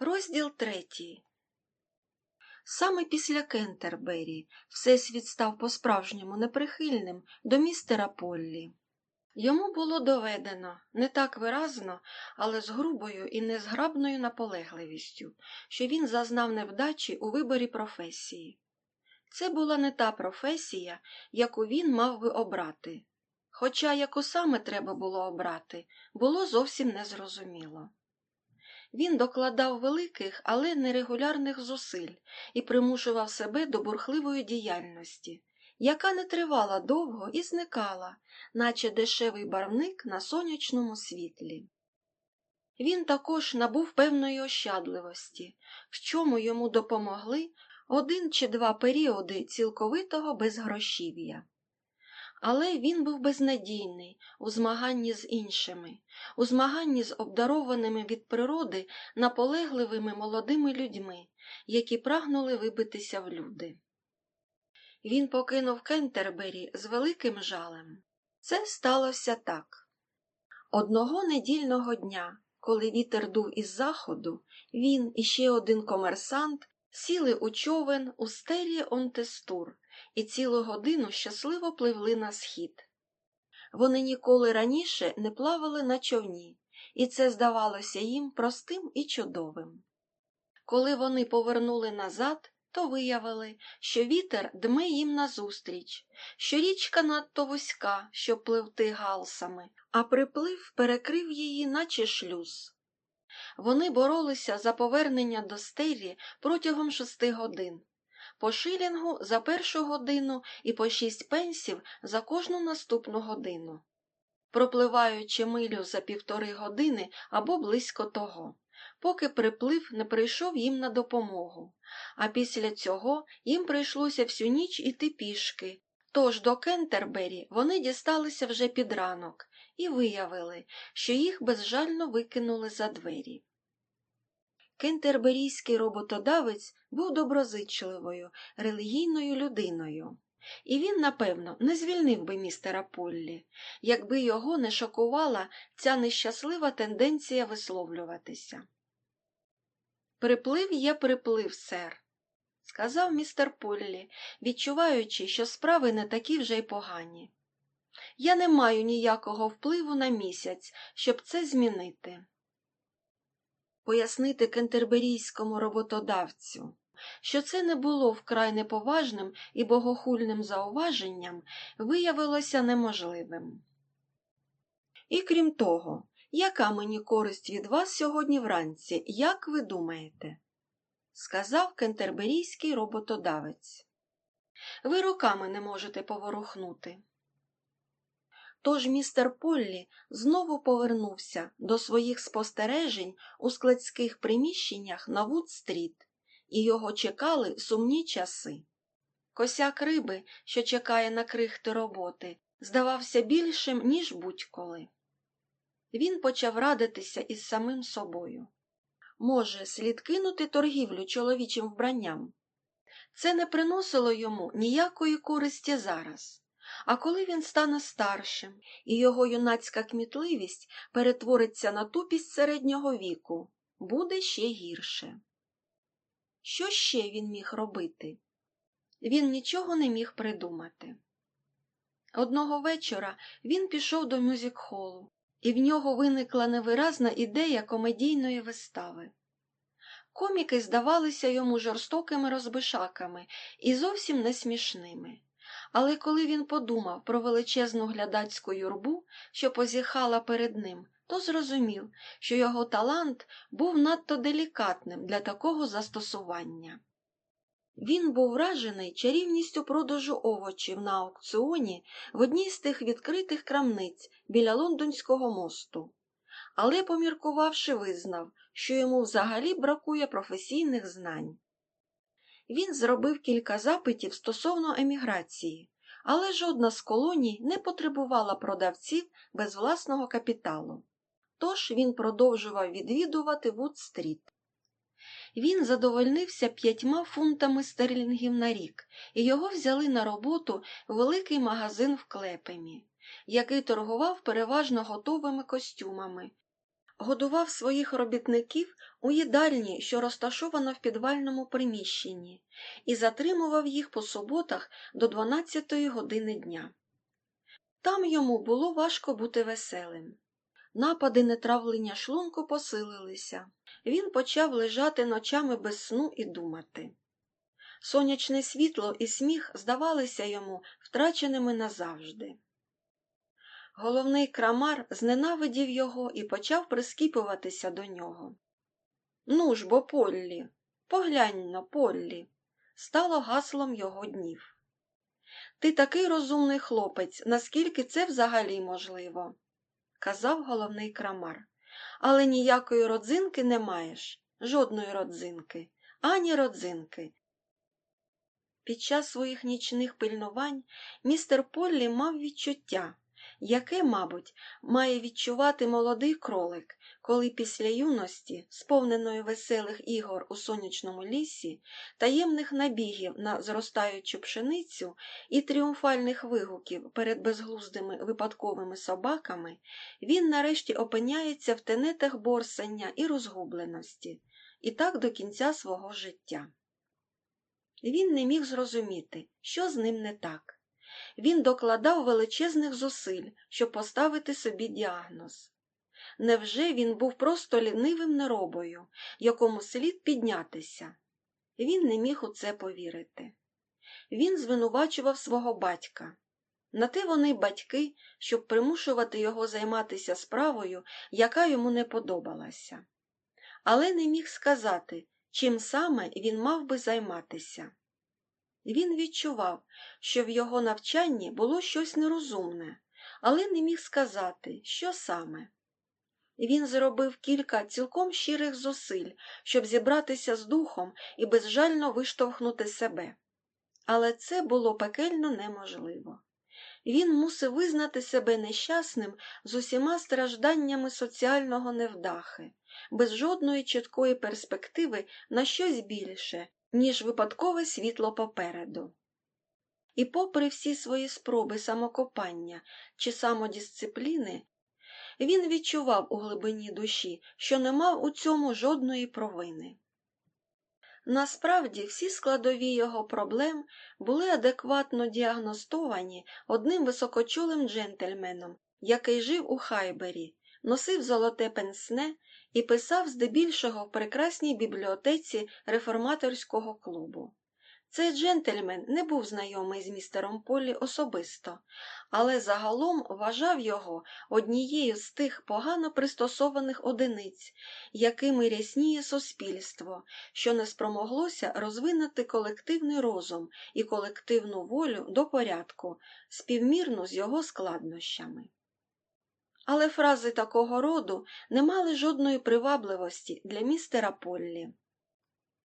Розділ третій. Саме після Кентербері Всесвіт став по-справжньому неприхильним до містера Поллі. Йому було доведено не так виразно, але з грубою і незграбною наполегливістю, що він зазнав невдачі у виборі професії. Це була не та професія, яку він мав би обрати, хоча яку саме треба було обрати, було зовсім незрозуміло. Він докладав великих, але нерегулярних зусиль і примушував себе до бурхливої діяльності, яка не тривала довго і зникала, наче дешевий барвник на сонячному світлі. Він також набув певної ощадливості, в чому йому допомогли один чи два періоди цілковитого безгрошів'я. Але він був безнадійний у змаганні з іншими, у змаганні з обдарованими від природи наполегливими молодими людьми, які прагнули вибитися в люди. Він покинув Кентербері з великим жалем. Це сталося так. Одного недільного дня, коли вітер дув із заходу, він і ще один комерсант сіли у човен у стелі Онтестур і цілу годину щасливо пливли на схід. Вони ніколи раніше не плавали на човні, і це здавалося їм простим і чудовим. Коли вони повернули назад, то виявили, що вітер дме їм назустріч, що річка надто вузька, щоб пливти галсами, а приплив перекрив її, наче шлюз. Вони боролися за повернення до стелі протягом шести годин, по шилінгу за першу годину і по шість пенсів за кожну наступну годину, пропливаючи милю за півтори години або близько того, поки приплив не прийшов їм на допомогу, а після цього їм прийшлося всю ніч іти пішки. Тож до Кентербері вони дісталися вже під ранок і виявили, що їх безжально викинули за двері. Кентерберійський роботодавець був доброзичливою, релігійною людиною, і він, напевно, не звільнив би містера Поллі, якби його не шокувала ця нещаслива тенденція висловлюватися. Приплив є приплив, сер, сказав містер Поллі, відчуваючи, що справи не такі вже й погані. Я не маю ніякого впливу на місяць, щоб це змінити пояснити кентерберійському роботодавцю, що це не було вкрай неповажним і богохульним зауваженням, виявилося неможливим. І крім того, яка мені користь від вас сьогодні вранці, як ви думаєте? сказав кентерберійський роботодавець. Ви руками не можете поворухнути. Тож містер Поллі знову повернувся до своїх спостережень у складських приміщеннях на Вуд-стріт, і його чекали сумні часи. Косяк риби, що чекає на крихти роботи, здавався більшим, ніж будь-коли. Він почав радитися із самим собою. Може, слід кинути торгівлю чоловічим вбранням? Це не приносило йому ніякої користі зараз. А коли він стане старшим, і його юнацька кмітливість перетвориться на тупість середнього віку, буде ще гірше. Що ще він міг робити? Він нічого не міг придумати. Одного вечора він пішов до мюзик-холу, і в нього виникла невиразна ідея комедійної вистави. Коміки здавалися йому жорстокими розбишаками і зовсім не смішними. Але коли він подумав про величезну глядацьку юрбу, що позіхала перед ним, то зрозумів, що його талант був надто делікатним для такого застосування. Він був вражений чарівністю продажу овочів на аукціоні в одній з тих відкритих крамниць біля лондонського мосту, але, поміркувавши, визнав, що йому взагалі бракує професійних знань. Він зробив кілька запитів стосовно еміграції, але жодна з колоній не потребувала продавців без власного капіталу. Тож він продовжував відвідувати Вуд-стріт. Він задовольнився п'ятьма фунтами стерлінгів на рік, і його взяли на роботу в великий магазин в Клепемі, який торгував переважно готовими костюмами, годував своїх робітників у їдальні, що розташована в підвальному приміщенні, і затримував їх по суботах до 12-ї години дня. Там йому було важко бути веселим. Напади нетравлення шлунку посилилися. Він почав лежати ночами без сну і думати. Сонячне світло і сміх здавалися йому втраченими назавжди. Головний крамар зненавидів його і почав прискіпуватися до нього. Ну ж бо, Поллі, поглянь на Поллі, стало гаслом його днів. Ти такий розумний хлопець, наскільки це взагалі можливо, казав головний крамар. Але ніякої родзинки не маєш, жодної родзинки, ані родзинки. Під час своїх нічних пильнувань містер Поллі мав відчуття, яке, мабуть, має відчувати молодий кролик, коли після юності, сповненої веселих ігор у сонячному лісі, таємних набігів на зростаючу пшеницю і тріумфальних вигуків перед безглуздими випадковими собаками, він нарешті опиняється в тенетах борсання і розгубленості, і так до кінця свого життя. Він не міг зрозуміти, що з ним не так. Він докладав величезних зусиль, щоб поставити собі діагноз. Невже він був просто лінивим неробою, якому слід піднятися? Він не міг у це повірити. Він звинувачував свого батька. На те вони батьки, щоб примушувати його займатися справою, яка йому не подобалася. Але не міг сказати, чим саме він мав би займатися. Він відчував, що в його навчанні було щось нерозумне, але не міг сказати, що саме. Він зробив кілька цілком щирих зусиль, щоб зібратися з духом і безжально виштовхнути себе. Але це було пекельно неможливо. Він мусив визнати себе нещасним з усіма стражданнями соціального невдахи, без жодної чіткої перспективи на щось більше, ніж випадкове світло попереду. І, попри всі свої спроби самокопання чи самодисципліни, він відчував у глибині душі, що не мав у цьому жодної провини. Насправді, всі складові його проблем були адекватно діагностовані одним високочолим джентльменом, який жив у Хайбері, носив золоте пенсне і писав здебільшого в прекрасній бібліотеці реформаторського клубу. Цей джентльмен не був знайомий з містером Полі особисто, але загалом вважав його однією з тих погано пристосованих одиниць, якими рясніє суспільство, що не спромоглося розвинути колективний розум і колективну волю до порядку, співмірну з його складнощами. Але фрази такого роду не мали жодної привабливості для містера Поллі.